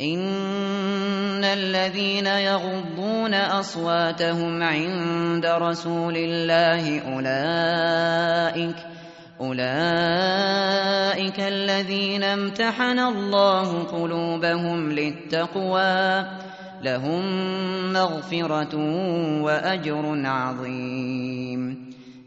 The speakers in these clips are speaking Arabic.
ان الذين يغضون اصواتهم عند رسول الله اولئك اولئك الذين امتحن الله قلوبهم للتقوى لهم مغفرة واجر عظيم.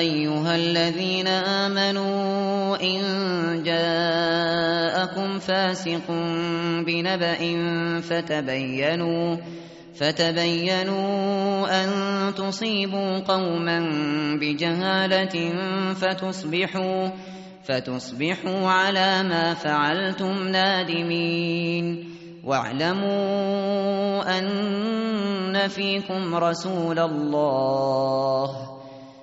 أيها الذين آمنوا إن جاءكم فاسق بنبأ فتبينوا فتبينوا أن تصيبوا قوما بجهالة فتصبحوا فتصبحوا على ما فعلتم نادمين واعلموا أن فيكم رسول الله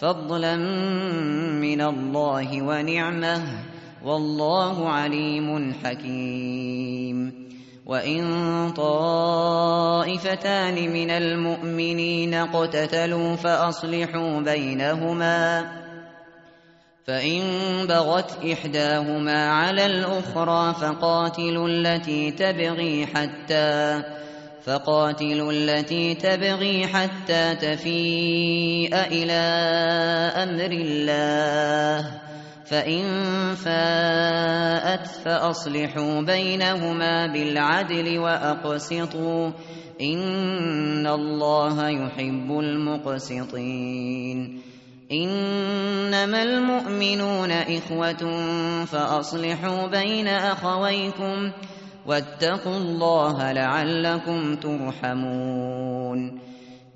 فضلا من الله ونعمة والله عليم حكيم. وإن طائفتان من المؤمنين اقتتلوا فأصلحوا بينهما. فإن بغت إحداهما على الأخرى فقاتلوا التي تبغي حتى فقاتلوا التي تبغي حتى تفيء إلى أمر الله. فإن فاءت فأصلحوا بينهما بالعدل وأقسطوا. إن الله يحب المقسطين. إنما المؤمنون إخوة فأصلحوا بين أخويكم. واتقوا الله لعلكم ترحمون.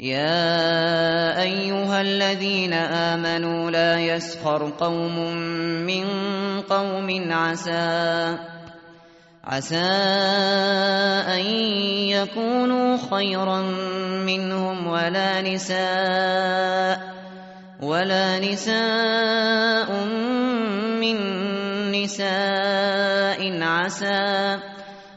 يا أيها الذين آمنوا لا يسخر قوم من قوم عسى عسى أن يكونوا خيرا منهم ولا نساء ولا نساء من نساء عسى.